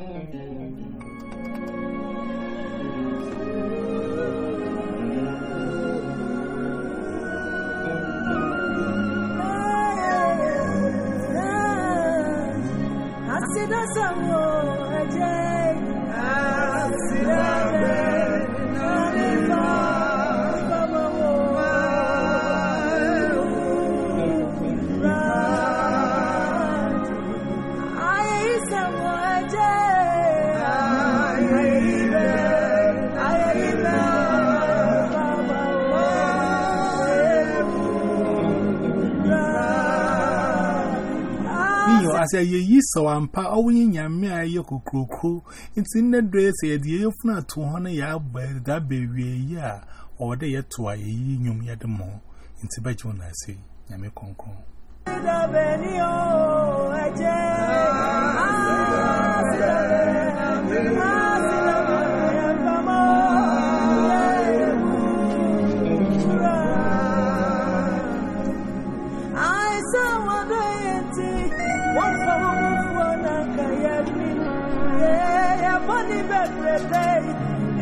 Mm-hmm. As a ye so ampa, owing yamia yokukruku, it's in the dress, a dear fna to honor ya by that baby ya, or the yet to a yum yet more. In Tibetan, I say, Yame Concon. Yes, nini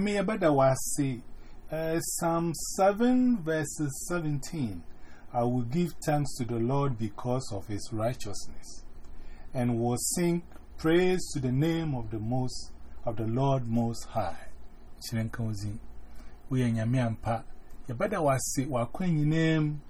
Iyo nyame abada wase uh, Psalm 7 verses 17 I will give thanks to the Lord because of his righteousness and will sing praise to the name of the most of the Lord most high. Chirenkozi we are nyame ampa. Yabada wase wakwanyi name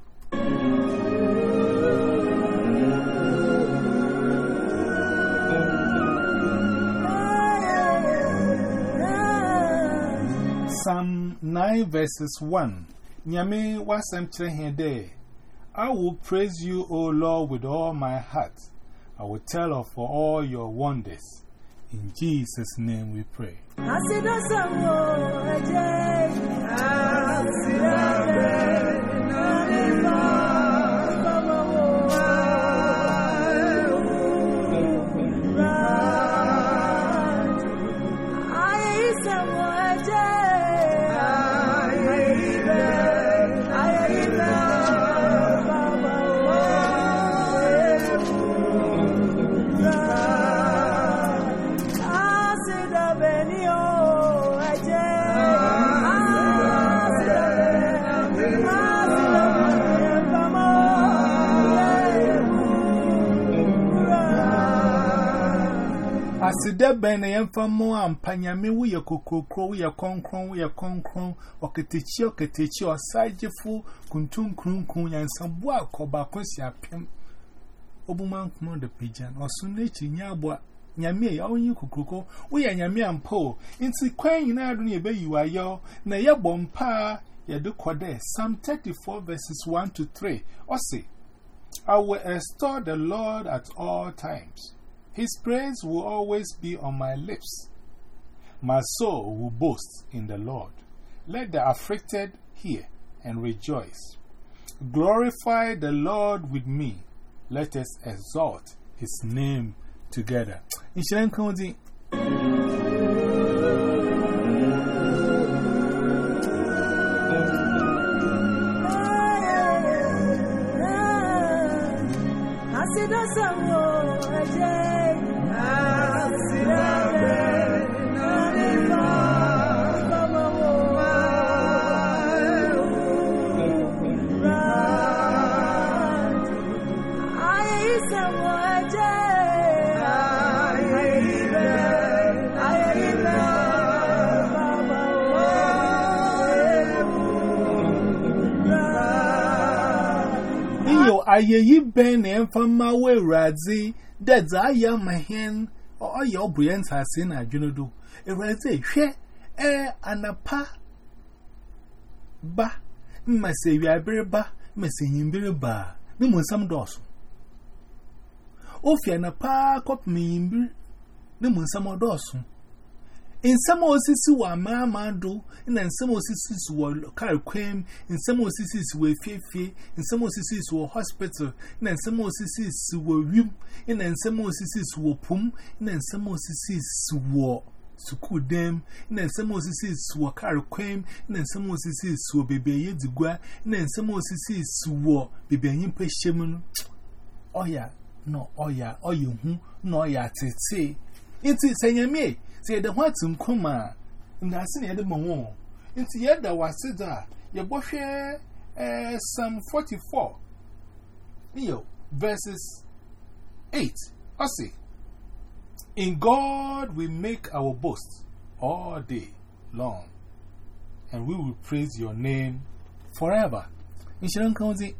Psalm 9 verses 1 Nyame wasam chere here I will praise you, O Lord, with all my heart. I will tell of all your wonders. In Jesus' name we pray. Asida ben na yamfa mo ampa nyame wo ye kokrokro wo ye konkron wo ye konkron oketechi oketechi osajefu kuntum krunkun yansambo akoba konsi apem. Obuman kuno de pejan osunechi nyabo nyame ya onyi kokroko wo ye nyame ampo nti kwan nyina adu ne be yiwa yo na ye bompa ye de kode Psalm 34 verses 1 to 3 ose I will extol the Lord at all times His praise will always be on my lips. My soul will boast in the Lord. Let the afflicted hear and rejoice. Glorify the Lord with me. Let us exalt his name together. Inshallah, County. Ayeyi ben and from my way, Radzi, that's I am my hand, or your brains has seen a junodo. A Radzi, she, eh, and a pa ba. Massa, we are very ba, Massa, in very bar, no more some doors. Ofia na pa cop me in some osisi wa mama do, in some osisi were car quam, in some osisi were fefe, in some osisi were hospital, in some osisi were room, in some osisi were pum, in some osisi were suku dem, in some osisi were car quam, in some osisi were baby yedigua, in some osisi were baby yimpe shemun. Oh yeah, no, oh yeah, oh no, yeah, tete. It's saying me. Say the what's in coma, and I seen the moon. Into yet there was that your bush Psalm 44 Yo, verses 8. I say, In God we make our boast all day long, and we will praise your name forever. In Sharon County.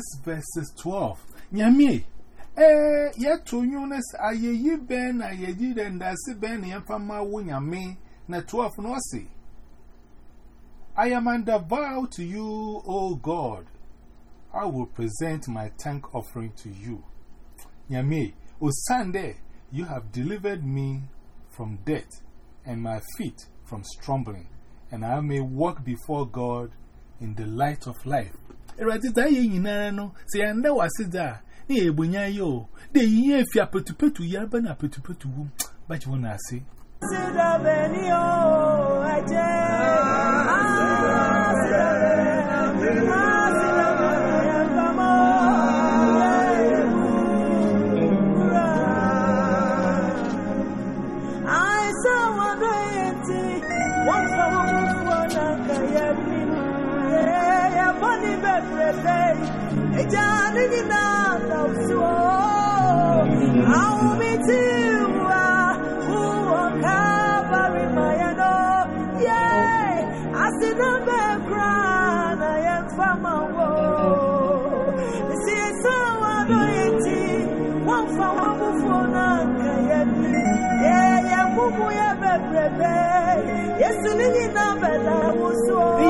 56 verses 12. Nyami, eh, yet Eunice, I ye ben, I ye did, and I see ben, and fama win yami, na 12 no see. I am under vow to you, O God. I will present my thank offering to you. Nyami, O Sunday, you have delivered me from death and my feet from stumbling, and I may walk before God in the light of life. Right, I ain't no say, and there was it there. Nay, Bunya, yo, they hear if you are put to put to Yabana put to put to womb, but you won't see.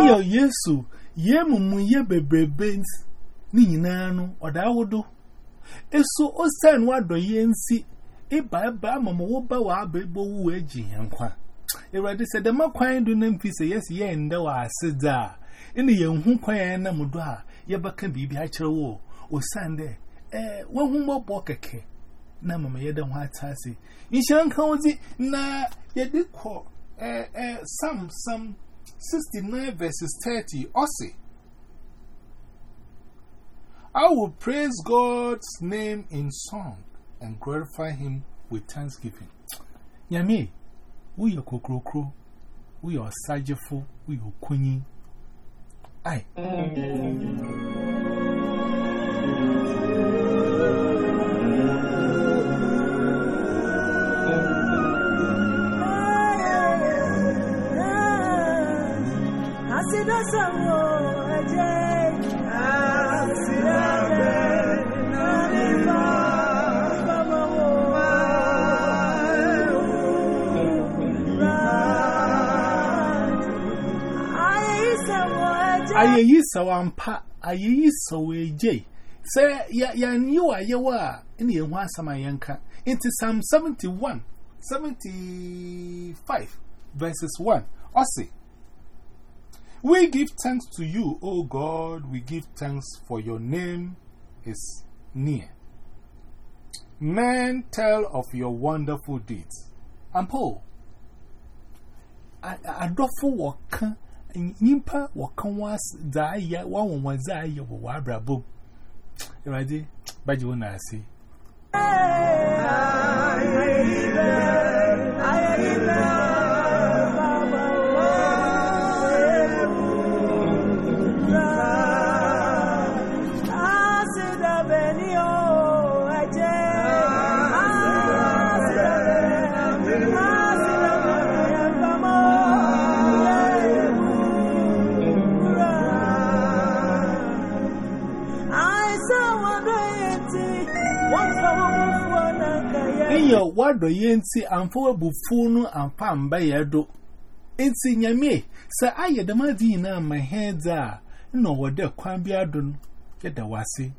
Iyo Yesu ye mumu ye bebrebe ni nyinara no oda awodo eso osan wado ye nsi. Eba eba mama wo ba wa abebo wu agi yankwa Erade se de makwan do na mfi se yes ye nda wa aseda ene ye hu kwan na mudo a ye baka bibi a kire wo. Osan de eh wo hu mbọ keke na mama ye de ho atase inshan kan ozi na ye de ko eh eh sam sam 69 verses 30 also I will praise God's name in song and glorify Him with thanksgiving. Yami, we are kokrokro, we are sajefo, we are kuni. Aye. Aye, sawampa, aye, so a jay. Say, yan you are you are in the one samayanka into Psalm 71, 75 verses 1. Ossi. We give thanks to you, O God. We give thanks for your name is near. Men tell of your wonderful deeds. And Paul, I do for work Nimpa wakan was Zaya, one was Zaya, Wabra Boom. Ready? But you want to see. Iyo wado yenti amfo bufunu amfa mba yedo. Enti nyame se aye de madi na ma heda no wode kwan bi ado ye da wase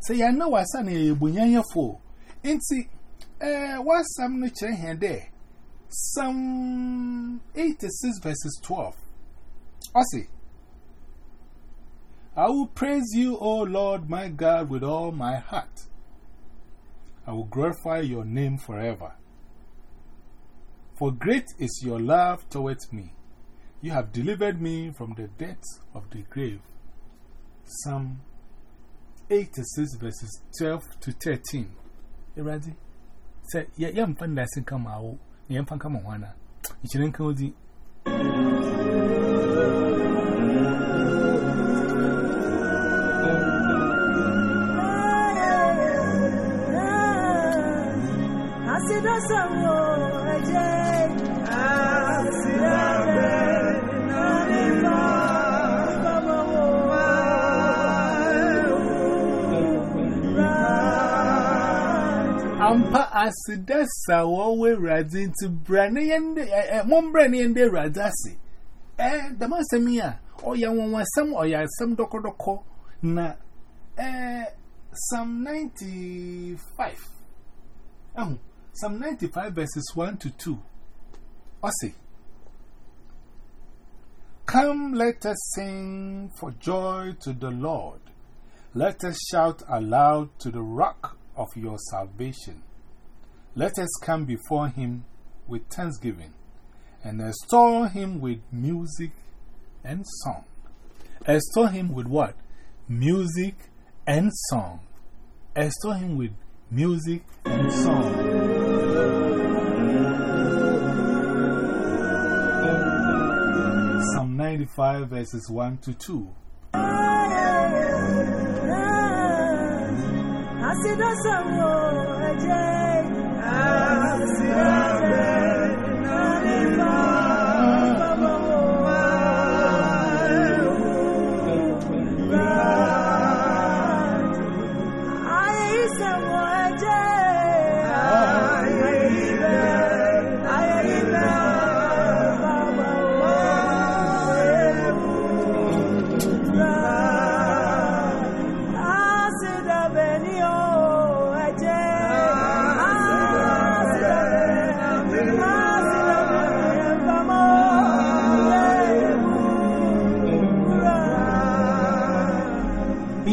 se ya na wasa na ye bunyanyefo enti eh wasam no kire he de Psalm 86 verses 12 Ose I will praise you, O Lord my God, with all my heart. I will glorify your name forever. For great is your love towards me. You have delivered me from the depths of the grave. Psalm 86 verses 12 to 13. You ready? Say, yeah, yeah, I'm fun dancing come out. Yeah, I'm fun come on. You shouldn't come with Ampa asidesa wawe radi nti brani yende, eh, eh mombrani yende radasi. Eh, damase miya, oya wanwasam, oya sam doko doko, na, eh, Psalm 95. Ahu. Psalm 95 verses 1 to 2 Ose Come let us sing for joy to the Lord let us shout aloud to the rock of your salvation. Let us come before him with thanksgiving and extol him with music and song. Extol him with what? Music and song. Extol him with music and song. Psalm 95 verses 1 to 2.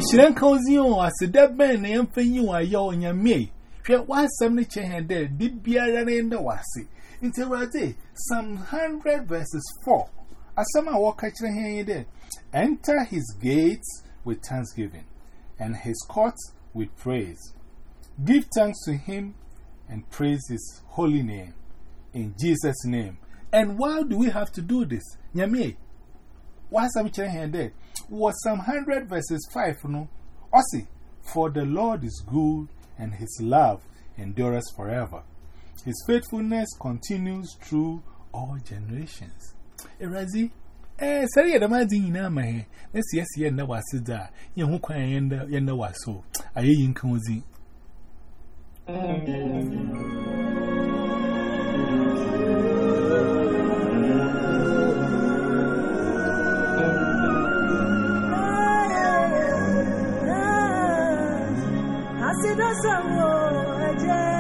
Ishiren Kauzion as the dead man and for you are your on your me. Share one seventy chain there, did be a in the wasi. Into Rade, some hundred verses four. As some are walk catching here there. Enter his gates with thanksgiving and his courts with praise. Give thanks to him and praise his holy name in Jesus' name. And why do we have to do this? Nyame, what's some chain here there? Was some 100 verses 5 no? Osi for the Lord is good and his love endures forever. His faithfulness continues through all generations. Erazi eh sari da ma din ina ma he na siyasa yan na wasu da yan hukwan yan da yan na waso. Ayeyin kan ozi sasa wo ẹ̀jẹ̀.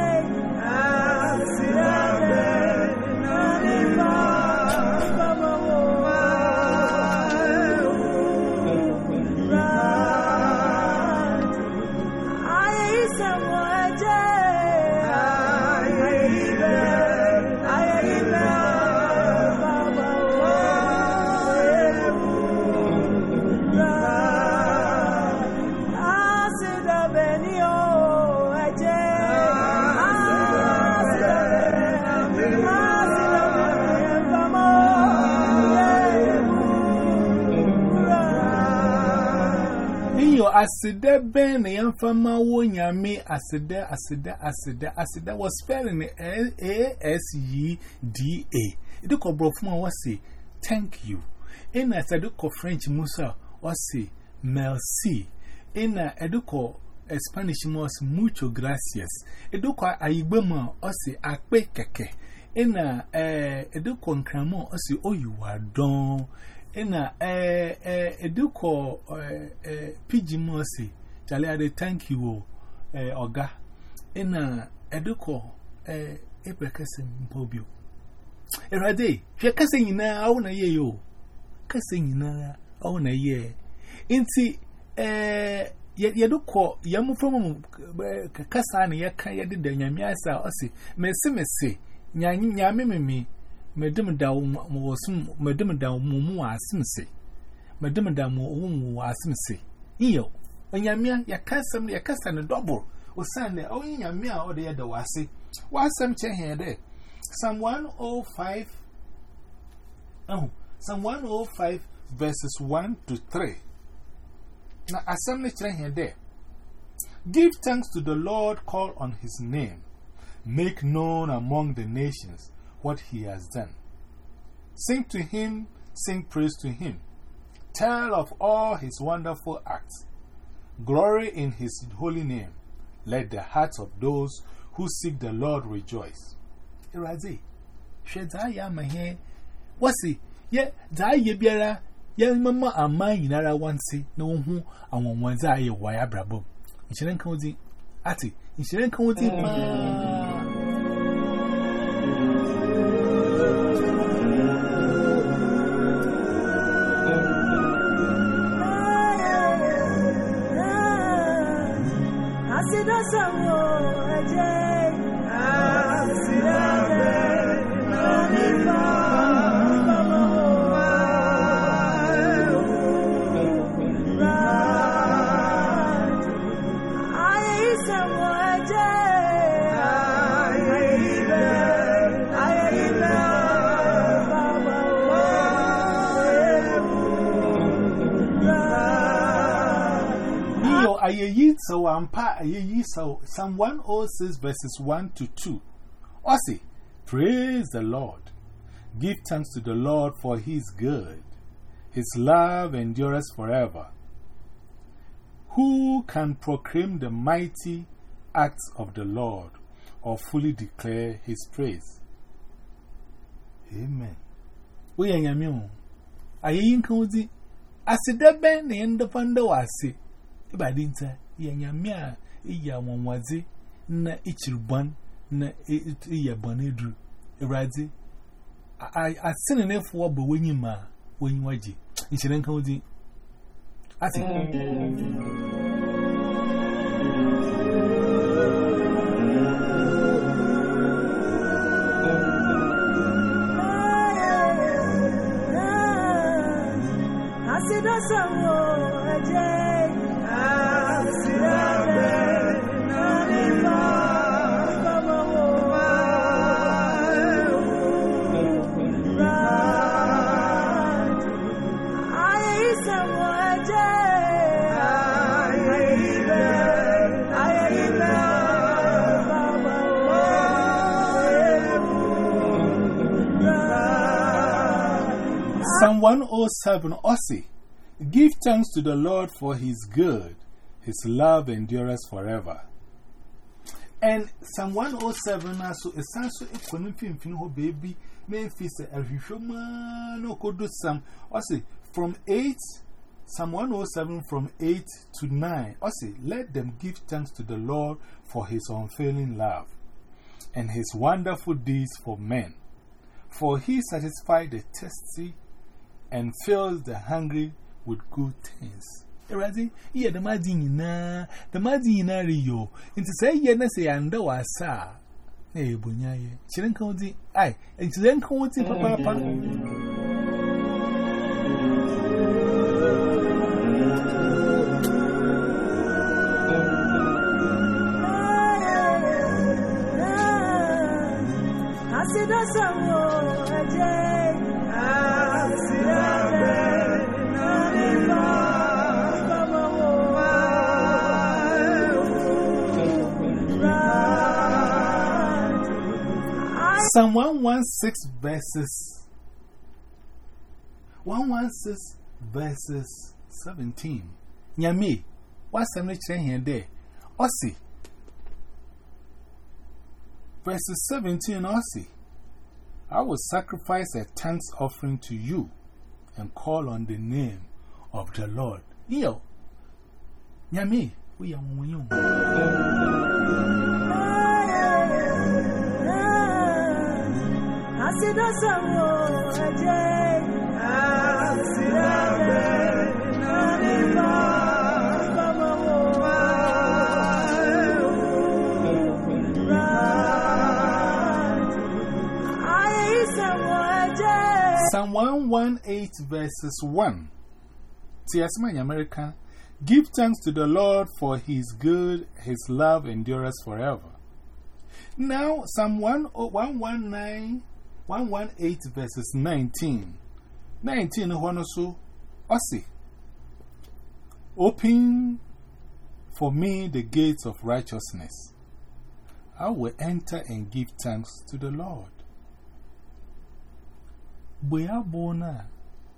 Asida ben na yamfama wo nyame asida asida asida asida was spelling A S E D A. It ko brofuma was say thank you. In a saduko French musa was say merci. In a eduko Spanish was mucho gracias. Eduko ayigbema was say akpe keke. In a eduko nkramo was say oh you are done. Ina eh eh eduko eh eh pijimosi chale ade thank you eh oga. Ina eduko eh eprekese mpobio. Erade hwe kase nyina awu na ye yo. Kase nyina awu na ye. Inti eh yeduko yamufromu kasa na yeka yede da nyame asa osi mesi mesi nyame meme madam da mo wasum madam da mo mu asim se madam da mo mu asim se iyo onyamia ya kasam ya kasa ne double osane o nyamia o de ya da wase wasam che he de Psalm 105 oh Psalm 105 verses 1 to 3 na asam ne che he de Give thanks to the Lord call on his name. Make known among the nations what he has done. Sing to him, sing praise to him. Tell of all his wonderful acts. Glory in his holy name. Let the hearts of those who seek the Lord rejoice. Ye, ye, Mamma, a mine in Ara no who, one Ati. Ayeyi so ampa ayeyi so Psalm 106 verses 1 to 2. Osi, praise the Lord. Give thanks to the Lord for his good. His love endures forever. Who can proclaim the mighty acts of the Lord or fully declare his praise? Amen. We are Yamu. Ayeyi nkuzi. Asidebe na yendefanda wasi. Ibadinta, yanyamia, iya mwazi, na ichirban, na iya banedru. Iradi, a sin and if what but when you ma, when you waji. Incident county. I think. Psalm 107 Ossi. Give thanks to the Lord for his good. His love endures forever. And Psalm 107 also is also a confinfin ho baby. Memphis, a no could do some. Ossi from 8, Psalm 107 from 8 to 9. Ossi, let them give thanks to the Lord for his unfailing love and his wonderful deeds for men. For he satisfied the thirsty and fills the hungry with good things. Eradi, yeah, the Madina, the Madina Rio, and to say, yeah, say, and the wasa. Eh, Bunyaye, she didn't come with the eye, and she didn't come with the papa. Asida sawo ajay asida Psalm 116 verses 116 verses 17. Nyame, what's the nature here there? Ossi. Verses 17 Ossi. I will sacrifice a thanks offering to you and call on the name of the Lord. Yo, Nyame, we are Psalm 118 verses 1. Tiasman American. Give thanks to the Lord for his good, his love endures forever. Now, Psalm 119, 118 verses 19. 19 also, Ossi. Open for me the gates of righteousness. I will enter and give thanks to the Lord. Boya bona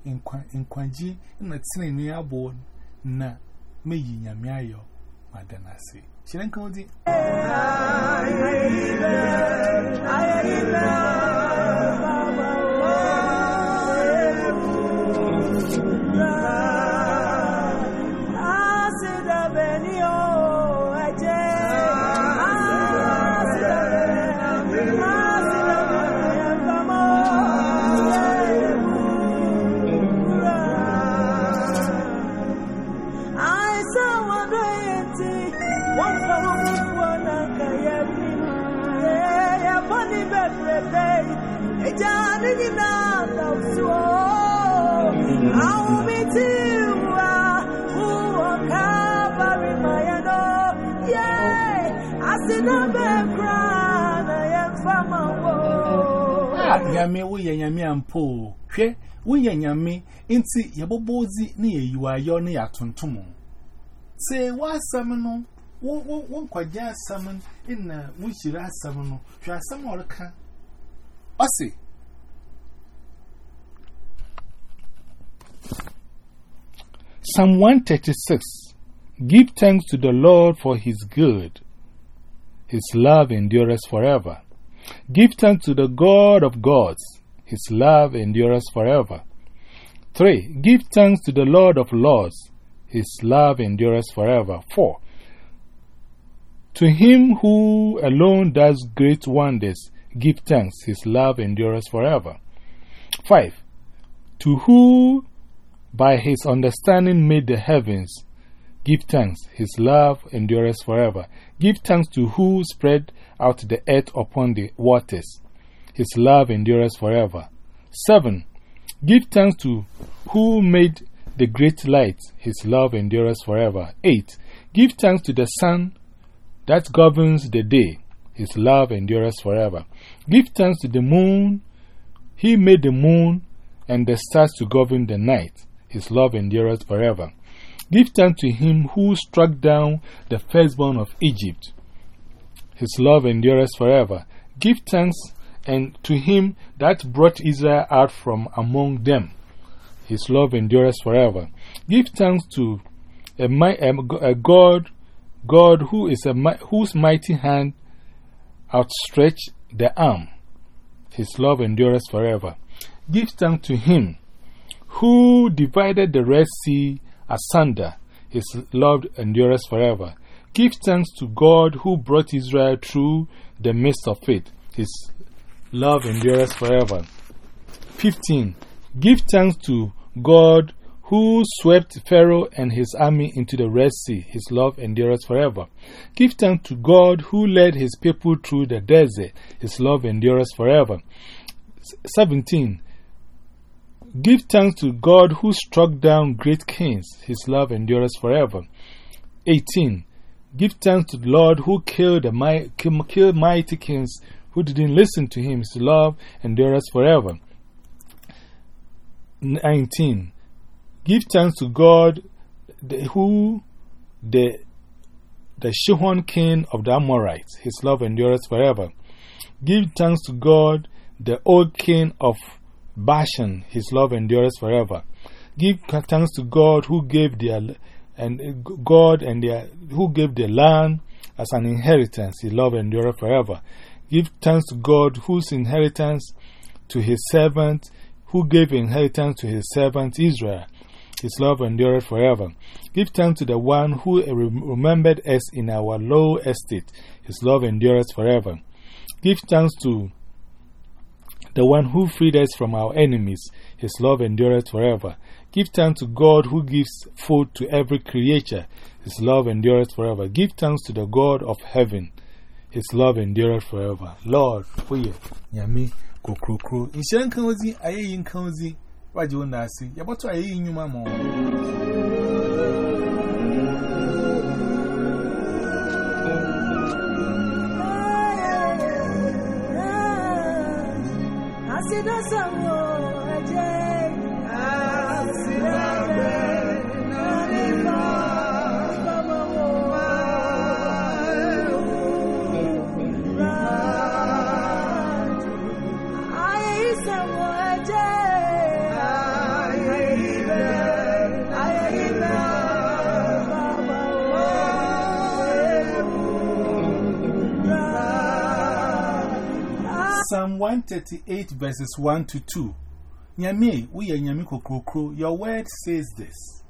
in Kwanji in the Tsini Abo na me yinyamiayo madanasi. Shiren Kodi. Yame, we are Yame and Po. She, we are Yame, inti Yabobozi near you are your near Tuntumo. Say, what summon? One just summon in a which you are summon. She has some more can. Ossi. Psalm 136 Give thanks to the Lord for his good. His love endures forever. Give thanks to the God of gods. His love endures forever. 3. Give thanks to the Lord of lords. His love endures forever. 4. To him who alone does great wonders, give thanks. His love endures forever. 5. To who by his understanding made the heavens, give thanks. His love endures forever. Give thanks to who spread out the earth upon the waters. His love endures forever. 7. Give thanks to who made the great light. His love endures forever. 8. Give thanks to the sun that governs the day. His love endures forever. Give thanks to the moon. He made the moon and the stars to govern the night. His love endures forever. Give thanks to him who struck down the firstborn of Egypt. His love endures forever. Give thanks and to him that brought Israel out from among them. His love endures forever. Give thanks to a, a, God, God who is a, whose mighty hand outstretched the arm. His love endures forever. Give thanks to him who divided the Red Sea asunder. His love endures forever. Give thanks to God who brought Israel through the midst of it. His love endures forever. 15. Give thanks to God who swept Pharaoh and his army into the Red Sea. His love endures forever. Give thanks to God who led his people through the desert. His love endures forever. 17. Give thanks to God who struck down great kings. His love endures forever. 18. Give thanks to the Lord who killed, the, killed mighty kings who didn't listen to him. His love endures forever. 19. Give thanks to God the, who, the, the Shihon king of the Amorites. His love endures forever. Give thanks to God, the old king of Bashan, his love endures forever. Give thanks to God who gave their and God and their who gave the land as an inheritance, his love endures forever. Give thanks to God whose inheritance to his servant, who gave inheritance to his servant Israel. His love endureth forever. Give thanks to the one who eh, remembered us in our low estate. His love endureth forever. Give thanks to the one who freed us from our enemies. His love endureth forever. Give thanks to God who gives food to every creature. His love endureth forever. Give thanks to the God of heaven. His love endureth forever. Lord, we yami kokrokro. Inshan kanzi, ayi kanzi. Waji wanda asi. Yaboto ayi nyuma Psalm 138 verses 1 to 2. Nyame, we are Nyame Kokrokro. Your word says this.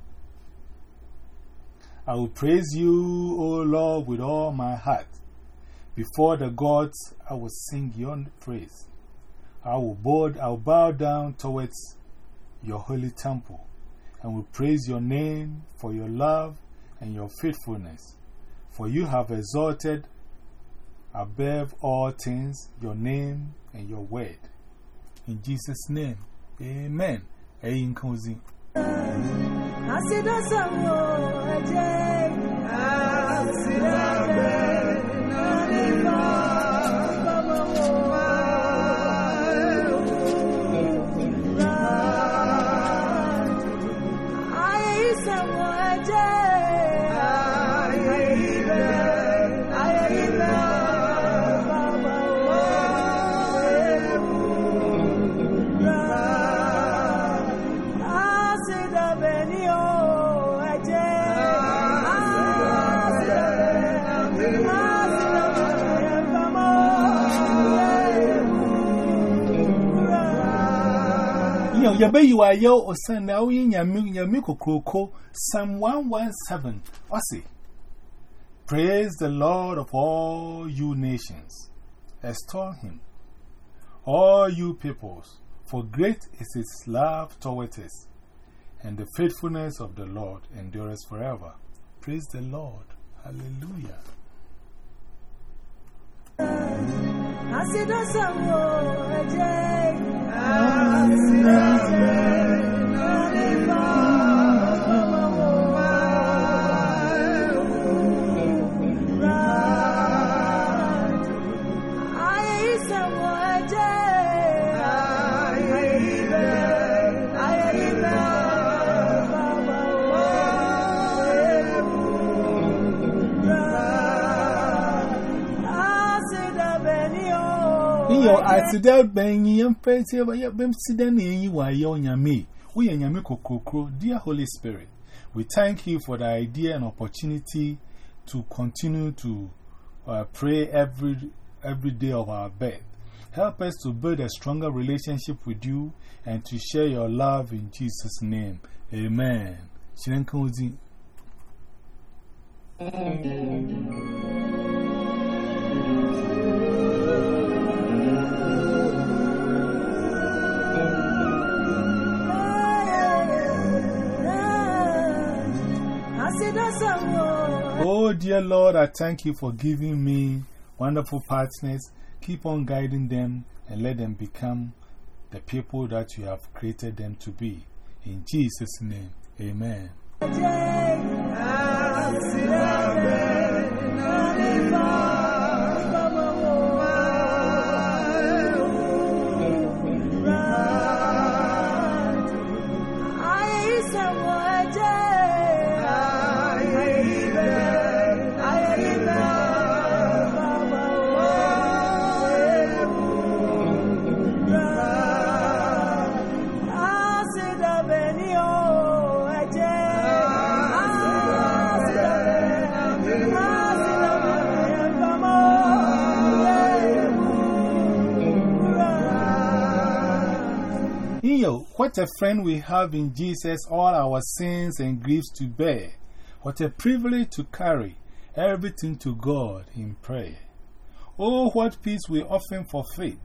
I will praise you, O Lord, with all my heart. Before the gods, I will sing your praise. I will bow, I will bow down towards your holy temple and will praise your name for your love and your faithfulness. For you have exalted above all things your name and your word. In Jesus' name, amen. Kozi. Yabe you are yo or send in Kroko, Psalm 117. Wasi. Praise the Lord of all you nations. Extol him, all you peoples, for great is his love toward us, and the faithfulness of the Lord endures forever. Praise the Lord. Hallelujah. àṣìdáṣà wo ẹ̀jẹ̀ àṣìdáṣà lórí bá. Been sitting in you. We dear Holy Spirit. We thank you for the idea and opportunity to continue to uh, pray every, every day of our birth. Help us to build a stronger relationship with you and to share your love in Jesus' name. Amen. Shirenkozi. Oh, dear Lord, I thank you for giving me wonderful partners. Keep on guiding them and let them become the people that you have created them to be. In Jesus' name, amen. What a friend we have in Jesus, all our sins and griefs to bear. What a privilege to carry everything to God in prayer. Oh, what peace we often forfeit.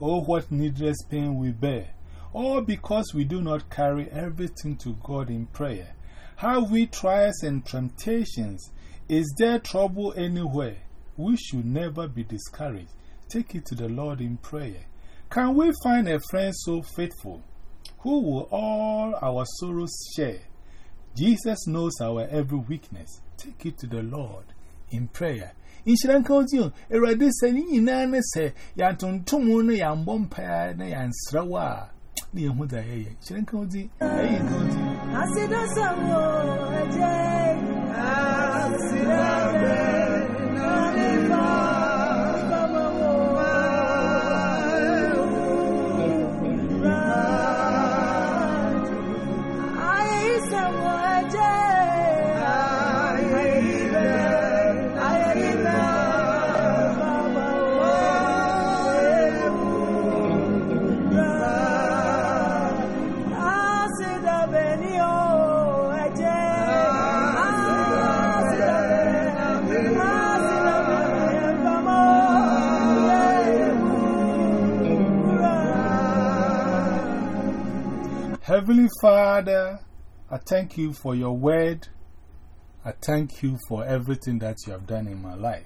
Oh, what needless pain we bear. All because we do not carry everything to God in prayer. Have we trials and temptations? Is there trouble anywhere? We should never be discouraged. Take it to the Lord in prayer. Can we find a friend so faithful who will all our sorrows share? Jesus knows our every weakness. Take it to the Lord in prayer. In Sri Lanka, a radical in an say, Yanton Tumun, Yan Bompire, Yan Srawa. Near who the hay, Sri Lanka, I said, that's a day. I Heavenly Father, I thank you for your word. I thank you for everything that you have done in my life.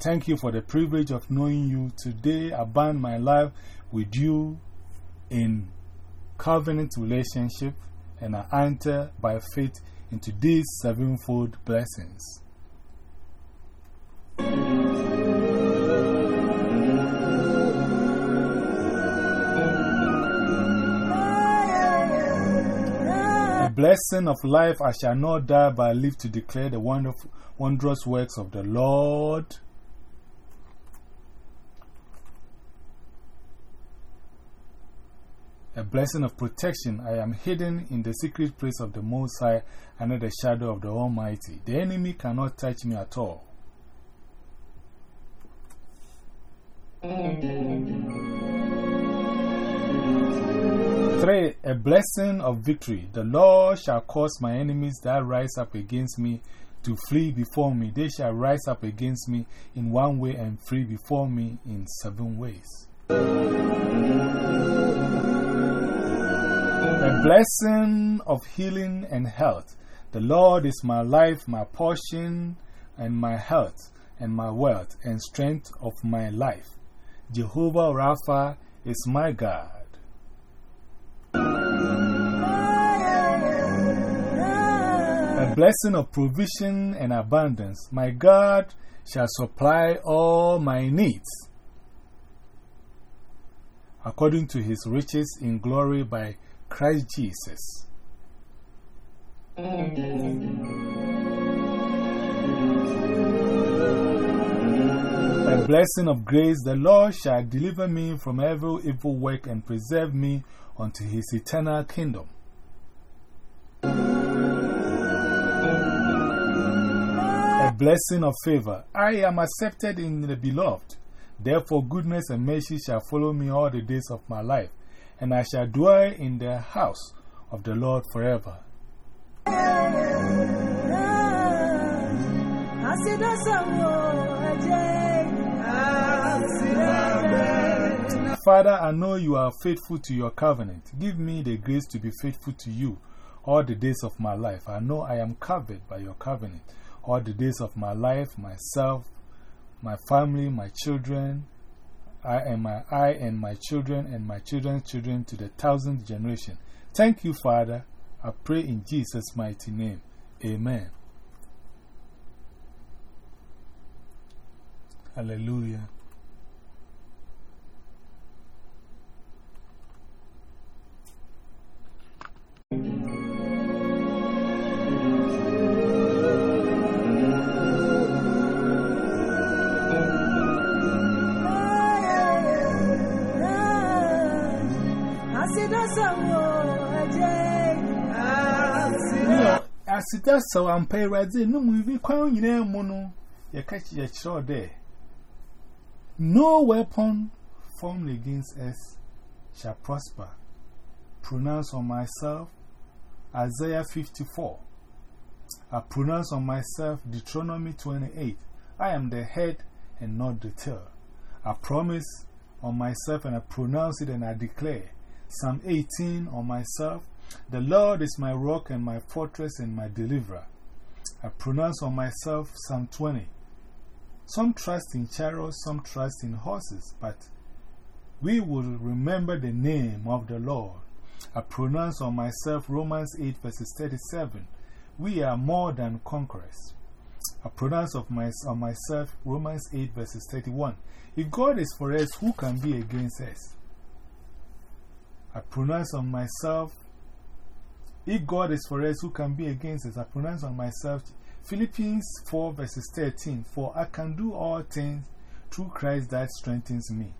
Thank you for the privilege of knowing you. Today, I bind my life with you in covenant relationship and I enter by faith into these sevenfold blessings. Blessing of life I shall not die but live to declare the wonderful, wondrous works of the Lord. A blessing of protection. I am hidden in the secret place of the Most High under the shadow of the Almighty. The enemy cannot touch me at all. Three, a blessing of victory. The Lord shall cause my enemies that rise up against me to flee before me. They shall rise up against me in one way and flee before me in seven ways. A blessing of healing and health. The Lord is my life, my portion, and my health, and my wealth, and strength of my life. Jehovah Rapha is my God. A blessing of provision and abundance. My God shall supply all my needs according to his riches in glory by Christ Jesus. A blessing of grace, the Lord shall deliver me from every evil work and preserve me unto his eternal kingdom. Blessing of favor. I am accepted in the beloved. Therefore, goodness and mercy shall follow me all the days of my life, and I shall dwell in the house of the Lord forever. Father, I know you are faithful to your covenant. Give me the grace to be faithful to you all the days of my life. I know I am covered by your covenant all the days of my life, myself, my family, my children, I and my, I and my children and my children's children to the thousandth generation. Thank you, Father. I pray in Jesus' mighty name. Amen. Hallelujah. So am pay ready no movie kwan nyina mu no chiro there No weapon formed against us shall prosper pronounce on myself Isaiah 54. I pronounce on myself Deuteronomy 28. I am the head and not the tail. I promise on myself and I pronounce it and I declare Psalm 18 on myself The Lord is my rock and my fortress and my deliverer. I pronounce on myself Psalm 20. Some trust in chariots, some trust in horses, but we will remember the name of the Lord. I pronounce on myself Romans 8 verses 37. We are more than conquerors. I pronounce of my, on myself Romans 8 verses 31. If God is for us, who can be against us? I pronounce on myself, if God is for us, who can be against us? I pronounce on myself Philippians 4 verses 13. For I can do all things through Christ that strengthens me.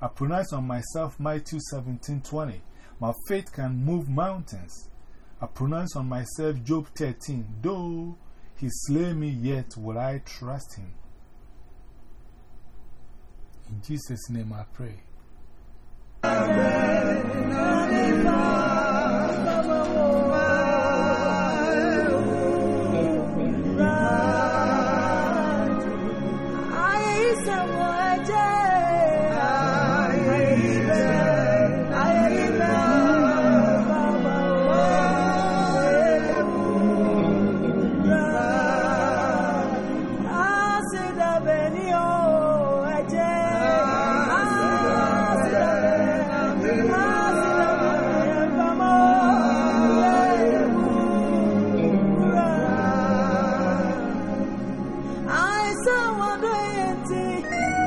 I pronounce on myself Matthew 17 20. My faith can move mountains. I pronounce on myself Job 13. Though he slay me, yet will I trust him. In Jesus' name I pray.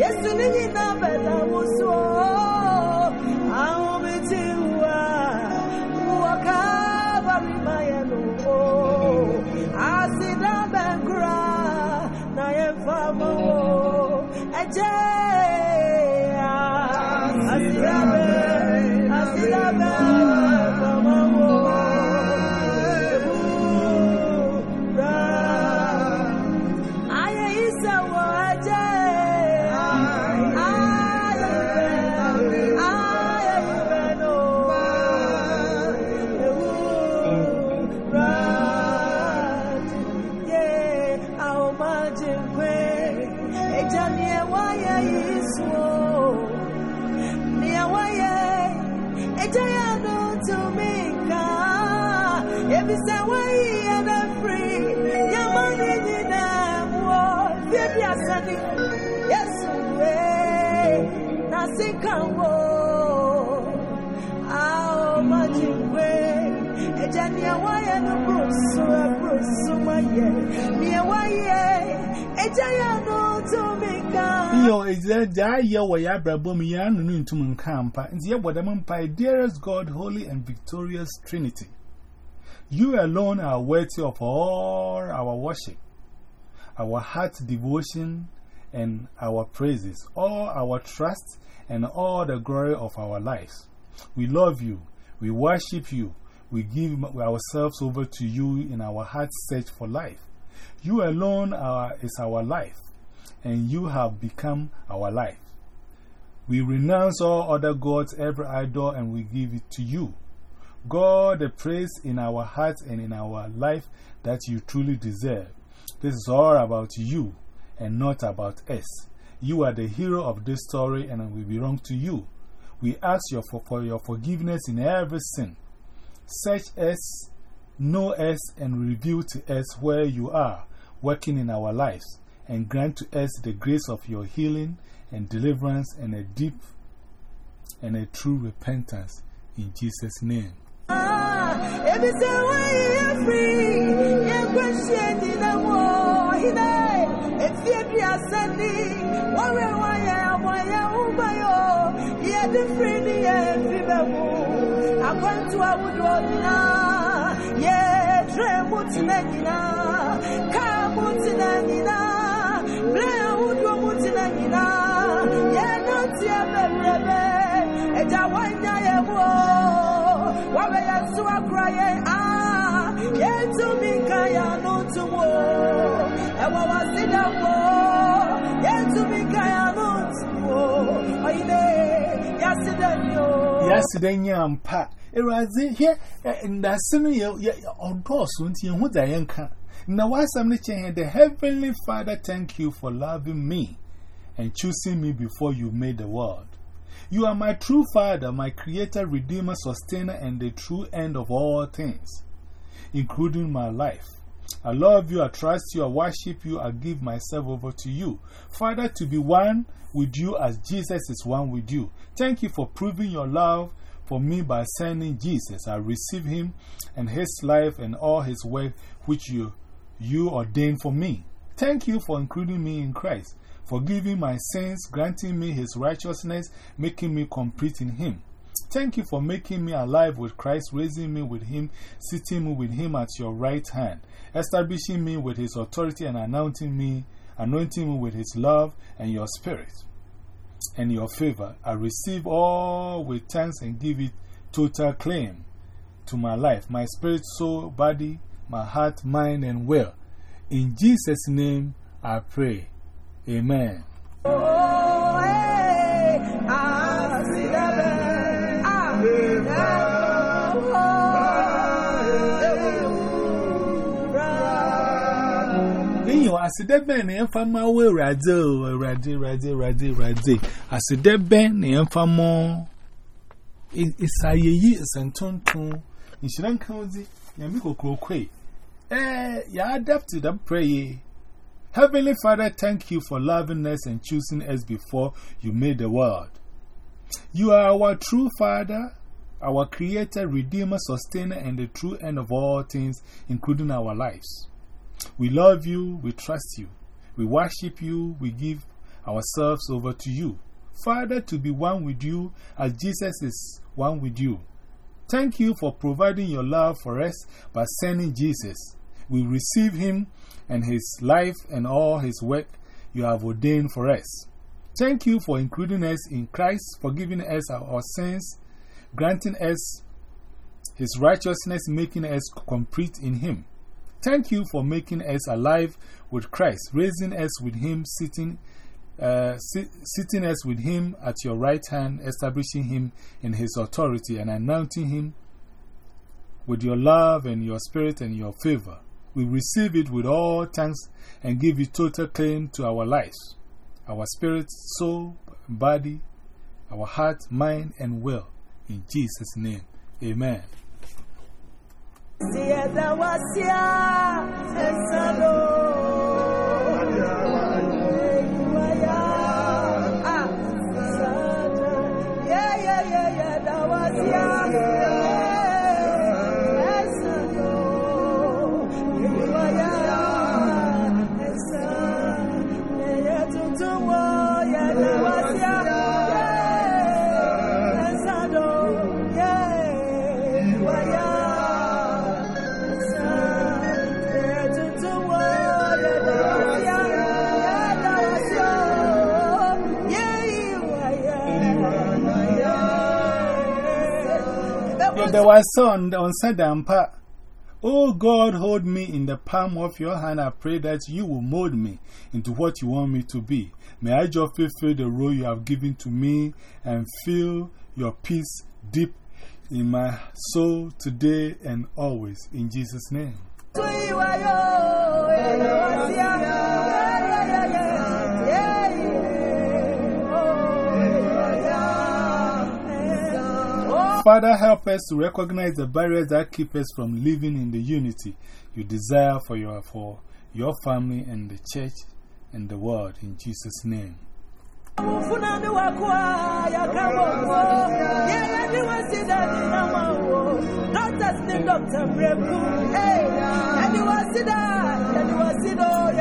Yesu nini na bela muso is that ya nunu into and the Wadamampai, dearest God, holy and victorious Trinity. You alone are worthy of all our worship, our heart devotion, and our praises, all our trust, and all the glory of our lives. We love you, we worship you, we give ourselves over to you in our heart's search for life. You alone are, is our life, and you have become our life. We renounce all other gods, every idol, and we give it to you. God, the praise in our hearts and in our life that you truly deserve. This is all about you and not about us. You are the hero of this story, and we belong to you. We ask you for, for your forgiveness in every sin. Search us, know us, and reveal to us where you are working in our lives, and grant to us the grace of your healing and deliverance and a deep and a true repentance. In Jesus' name. Ebisa wayi free ye question in the war hine efie ahodoɔ mu tena nyinaa yɛnanteɛ bɛbrɛbɛ agya woanya yɛ mu o wabɛyɛ so akora yɛn a yɛntumi nka yɛ ano ntom o ɛwɔ wasedambo yɛntumi nka yɛ ano ntom o ɔyine yɛasedani o Erazi here in the semi or soon to who Dianka. Now, why some the Heavenly Father, thank you for loving me and choosing me before you made the world. You are my true Father, my Creator, Redeemer, Sustainer, and the true end of all things, including my life. I love you, I trust you, I worship you, I give myself over to you. Father, to be one with you as Jesus is one with you. Thank you for proving your love for me by sending Jesus. I receive him and his life and all his work which you, you ordained for me. Thank you for including me in Christ, forgiving my sins, granting me his righteousness, making me complete in him. Thank you for making me alive with Christ, raising me with Him, sitting with Him at your right hand, establishing me with His authority and anointing me, anointing me with His love and your Spirit and your favor. I receive all with thanks and give it total claim to my life, my spirit, soul, body, my heart, mind, and will. In Jesus' name I pray. Amen. Oh, hey, ah, see that, eh, ah, yeah, oh, Then you ask the Ben and Fama way Radzo, Radzi, Radzi, Radzi, Radzi. As the Ben and Famo. It's a ye, it's a ton ton. In Shiran County, Yamiko Crokwe. Eh, ya adapted up pray. Heavenly Father, thank you for loving us and choosing us before you made the world. You are our true Father, our Creator, Redeemer, Sustainer, and the true end of all things, including our lives. We love you, we trust you, we worship you, we give ourselves over to you. Father, to be one with you as Jesus is one with you. Thank you for providing your love for us by sending Jesus. We receive him and his life and all his work you have ordained for us. Thank you for including us in Christ, forgiving us our, sins, granting us his righteousness, making us complete in him. Thank you for making us alive with Christ, raising us with him, sitting, uh, sit, sitting us with him at your right hand, establishing him in his authority, and anointing him with your love and your spirit and your favor. We receive it with all thanks and give it total claim to our lives, our spirit, soul, body, our heart, mind, and will. In Jesus' name, amen. There was son on Sadampa. Oh God, hold me in the palm of your hand. I pray that you will mold me into what you want me to be. May I just fulfill the role you have given to me and feel your peace deep in my soul today and always. In Jesus' name. Father, help us to recognize the barriers that keep us from living in the unity you desire for your, for your family and the church and the world. In Jesus' name.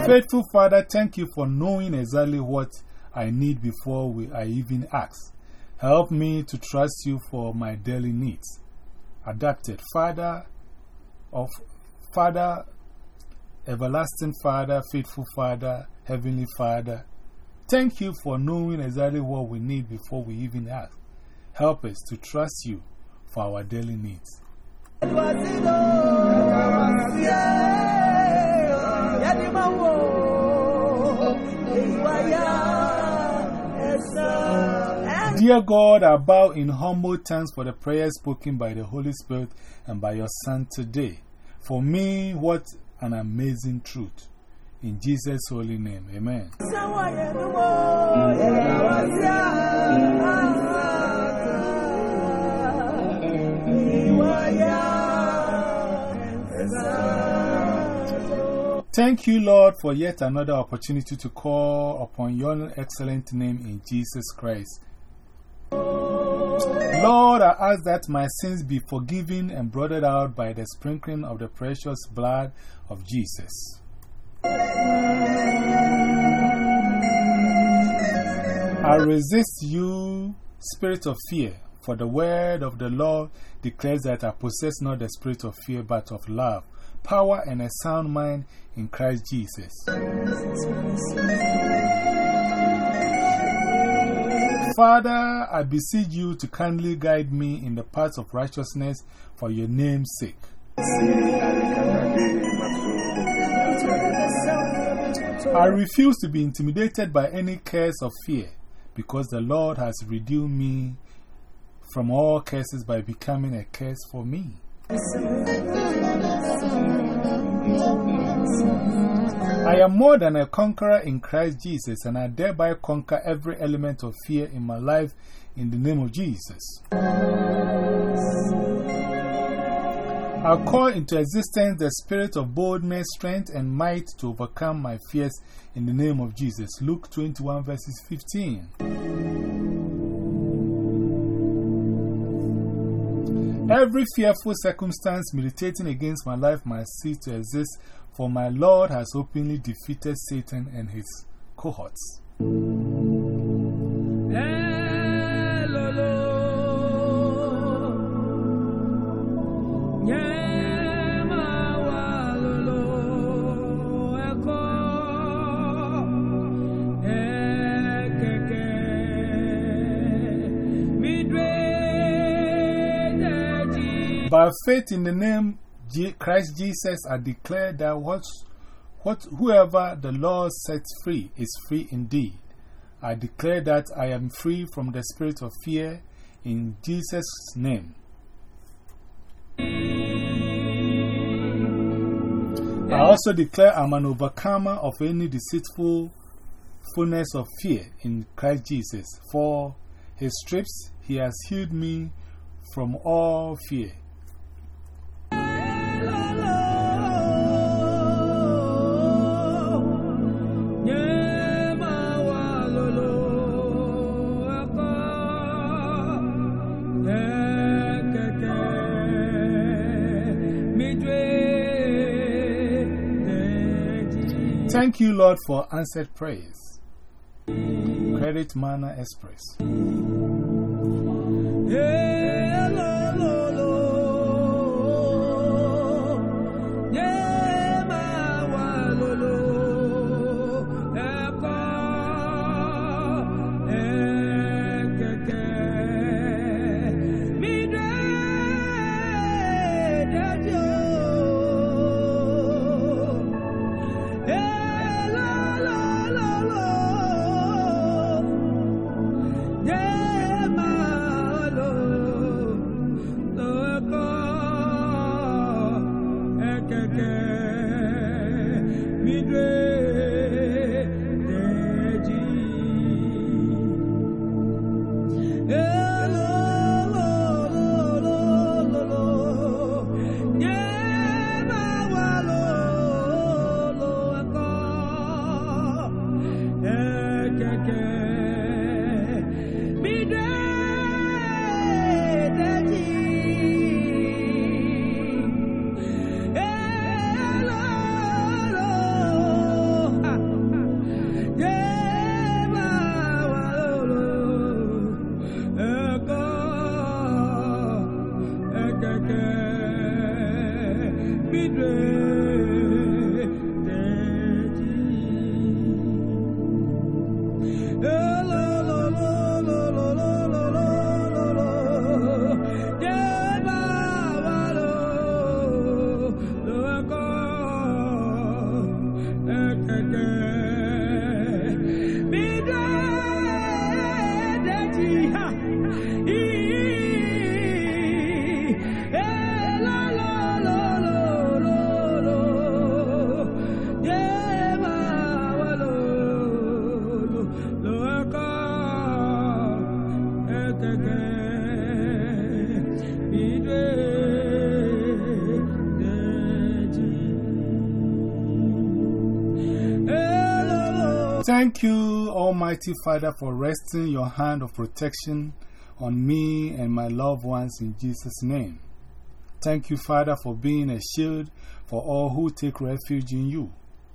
Faithful Father, thank you for knowing exactly what I need before we, I even ask. Help me to trust you for my daily needs. Adapted Father of Father, everlasting Father, faithful Father, heavenly Father. Thank you for knowing exactly what we need before we even ask. Help us to trust you for our daily needs. Dear God, I bow in humble thanks for the prayers spoken by the Holy Spirit and by your Son today. For me, what an amazing truth. In Jesus' holy name, amen. Thank you, Lord, for yet another opportunity to call upon your excellent name in Jesus Christ. Lord, I ask that my sins be forgiven and blotted out by the sprinkling of the precious blood of Jesus. I resist you, spirit of fear, for the word of the Lord declares that I possess not the spirit of fear, but of love, power, and a sound mind in Christ Jesus. Father, I beseech you to kindly guide me in the paths of righteousness for your name's sake. I refuse to be intimidated by any curse of fear, because the Lord has redeemed me from all curses by becoming a curse for me. I am more than a conqueror in Christ Jesus, and I thereby conquer every element of fear in my life in the name of Jesus. I call into existence the spirit of boldness, strength, and might to overcome my fears in the name of Jesus. Luke 21, verses 15. Every fearful circumstance militating against my life must cease to exist, for my Lord has openly defeated Satan and his cohorts. By faith in the name Christ Jesus, I declare that what, what, whoever the Lord sets free is free indeed. I declare that I am free from the spirit of fear in Jesus' name. I also declare I'm an overcomer of any deceitful fullness of fear in Christ Jesus. For his strips, he has healed me from all fear. Thank you, Lord, for answered prayers. Credit Manna Express. Thank you, Almighty Father, for resting your hand of protection on me and my loved ones in Jesus' name. Thank you, Father, for being a shield for all who take refuge in you.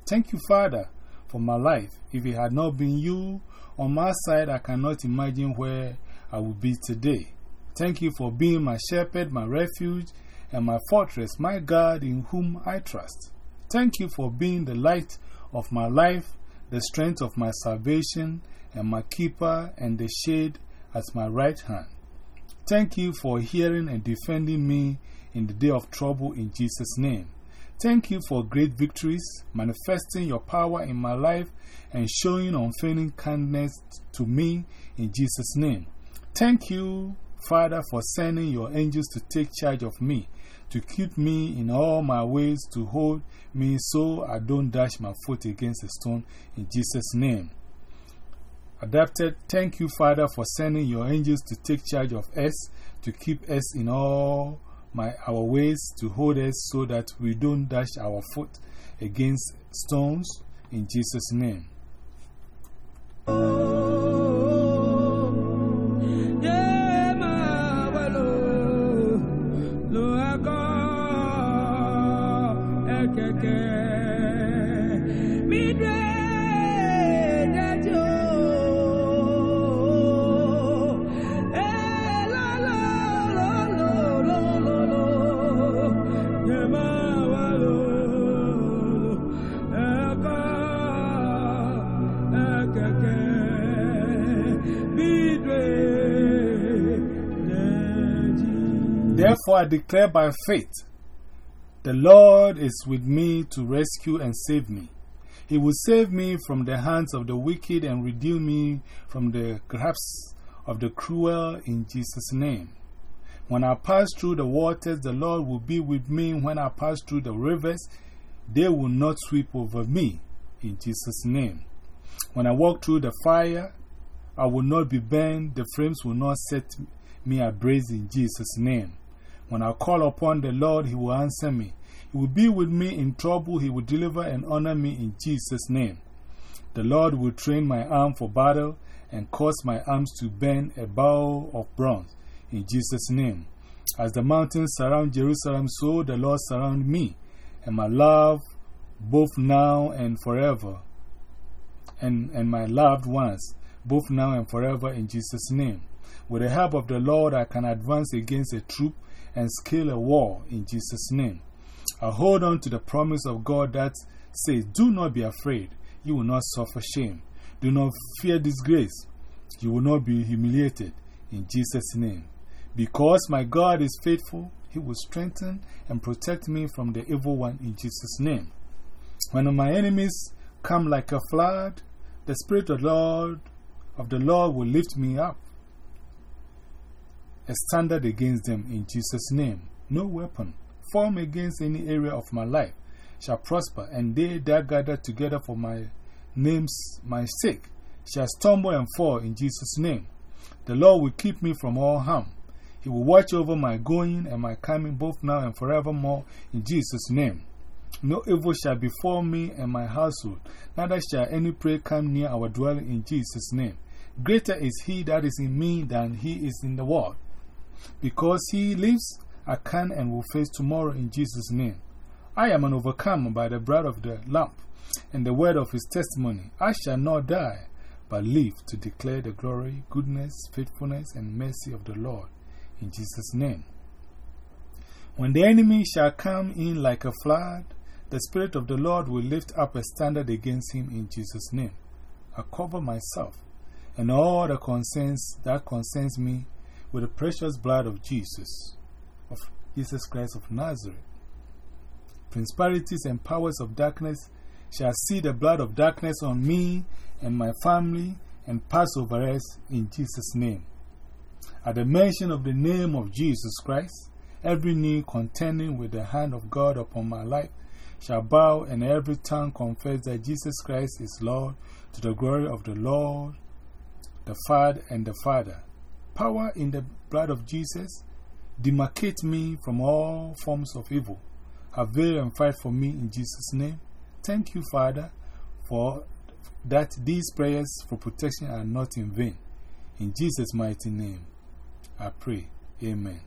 Thank you, Father, for my life. If it had not been you on my side, I cannot imagine where I would be today. Thank you for being my shepherd, my refuge, and my fortress, my God in whom I trust. Thank you for being the light of my life, the strength of my salvation, and my keeper and the shade at my right hand. Thank you for hearing and defending me in the day of trouble in Jesus' name. Thank you for great victories, manifesting your power in my life and showing unfailing kindness to me in Jesus' name. Thank you, Father, for sending your angels to take charge of me, to keep me in all my ways, to hold me so I don't dash my foot against a stone in Jesus' name. Adapted, thank you, Father, for sending your angels to take charge of us, to keep us in all my, our ways, to hold us so that we don't dash our foot against stones in Jesus' name. Therefore, I declare by faith, the Lord is with me to rescue and save me. He will save me from the hands of the wicked and redeem me from the grasp of the cruel in Jesus' name. When I pass through the waters, the Lord will be with me. When I pass through the rivers, they will not sweep over me in Jesus' name. When I walk through the fire, I will not be burned, the flames will not set me ablaze in Jesus' name. When I call upon the Lord, He will answer me. He will be with me in trouble. He will deliver and honor me in Jesus' name. The Lord will train my arm for battle and cause my arms to bend a bow of bronze in Jesus' name. As the mountains surround Jerusalem, so the Lord surround me and my love both now and forever, and, and my loved ones both now and forever in Jesus' name. With the help of the Lord, I can advance against a troop and scale a wall in Jesus' name. I hold on to the promise of God that says, Do not be afraid, you will not suffer shame. Do not fear disgrace, you will not be humiliated in Jesus' name. Because my God is faithful, He will strengthen and protect me from the evil one in Jesus' name. When my enemies come like a flood, the Spirit of the Lord, of the Lord will lift me up a standard against them in Jesus' name. No weapon formed against any area of my life shall prosper, and they that gather together for my name's my sake shall stumble and fall in Jesus' name. The Lord will keep me from all harm. He will watch over my going and my coming both now and forevermore in Jesus' name. No evil shall befall me and my household, neither shall any prey come near our dwelling in Jesus' name. Greater is he that is in me than he is in the world. Because he lives, I can and will face tomorrow in Jesus' name. I am an overcomer by the blood of the Lamb and the word of his testimony. I shall not die, but live to declare the glory, goodness, faithfulness, and mercy of the Lord in Jesus' name. When the enemy shall come in like a flood, the Spirit of the Lord will lift up a standard against him in Jesus' name. I cover myself and all the concerns that concerns me with the precious blood of Jesus, of Jesus Christ of Nazareth. Principalities and powers of darkness shall see the blood of darkness on me and my family and pass over us in Jesus' name. At the mention of the name of Jesus Christ, every knee contending with the hand of God upon my life shall bow, and every tongue confess that Jesus Christ is Lord to the glory of the Lord, the Father, and the Father. Power in the blood of Jesus, demarcate me from all forms of evil. Avail and fight for me in Jesus' name. Thank you, Father, for, that these prayers for protection are not in vain. In Jesus' mighty name, I pray. Amen.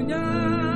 soñar.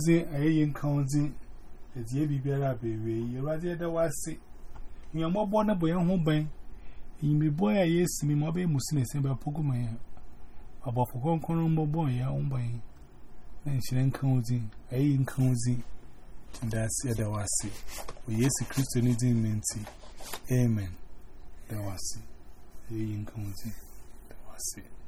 Cozy, a yin cozy, as ye be better, baby. You rather the was sick. You are more born a boy and home bang. You be boy, I yes, me mobile musin, and by Pokemon. About for conquering more boy, your own bang. Then she then cozy, a yin cozy. That's the other was sick. We yes, a Christianity minty. Amen. That was it. A yin cozy. That was it.